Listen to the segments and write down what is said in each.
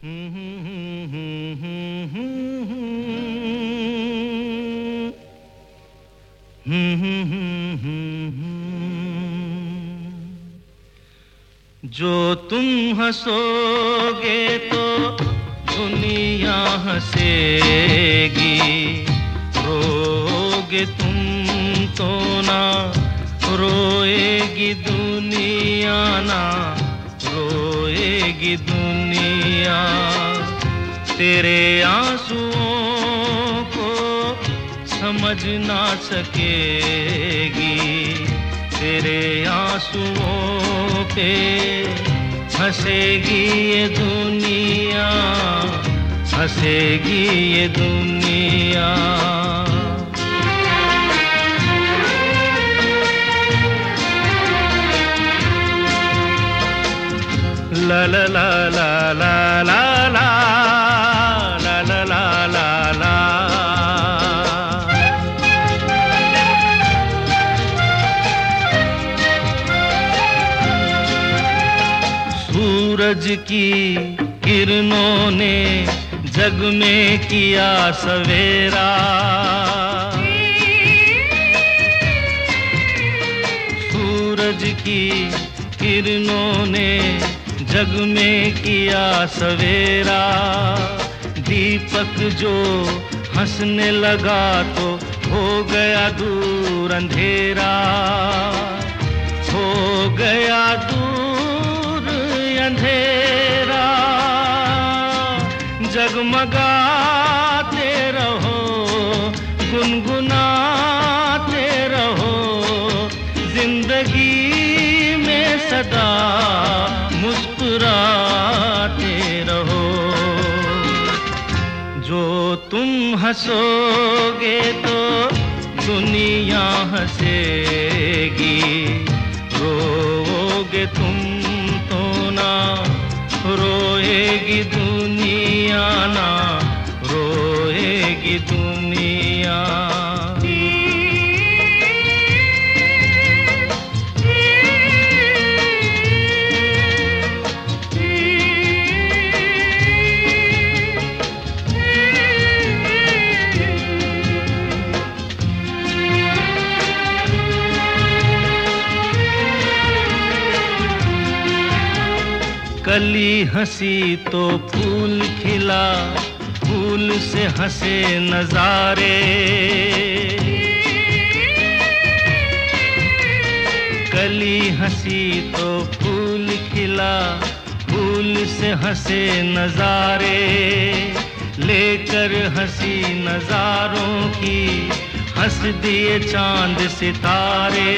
जो तुम हंसोगे तो दुनिया हंसेगी। रोगे तुम तो ना रोएगी दुनिया ना। रोएगी दुनिया। तेरे आंसुओं को समझ ना सकेगी। तेरे आंसुओं पे हंसेगी ये दुनिया। हंसेगी ये दुनिया। ला ला ला ला ला ला सूरज की किरणों ने जग में किया सवेरा सूरज की किरणों ने जग में किया सवेरा। दीपक जो हंसने लगा तो हो गया दूर अंधेरा। हो गया दूर अंधेरा। जगमगाते रहो, गुनगुनाते रहो। ज़िंदगी में सदा तुम हंसोगे तो दुनिया हंसेगी। रोओगे तुम तो ना रोएगी दुनिया ना रोएगी दुनिया। कली हँसी तो फूल खिला, फूल से हंसे नजारे। कली हँसी तो फूल खिला, फूल से हंसे नजारे। लेकर हँसी नजारों की, हंस दिए चाँद सितारे।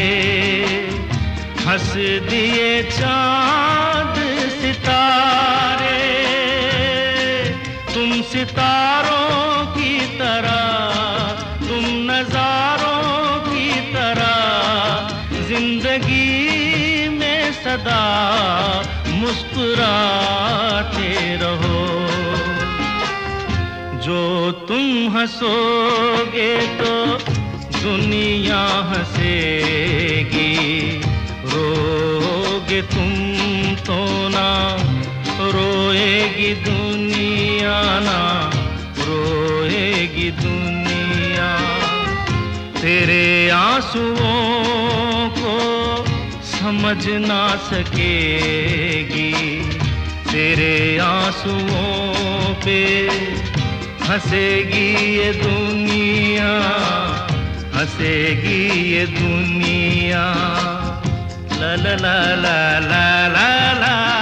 हंस दिए चाँद नजारों की तरह ज़िंदगी में सदा मुस्कुराते रहो। जो तुम हंसोगे तो दुनिया हंसेगी। रोगे तुम तो ना, रोएगी दुनिया ना। आंसुओं को समझ ना सकेगी। तेरे आंसुओं पे हंसेगी ये दुनिया हंसेगी ये दुनिया। ला ला ला ला ला।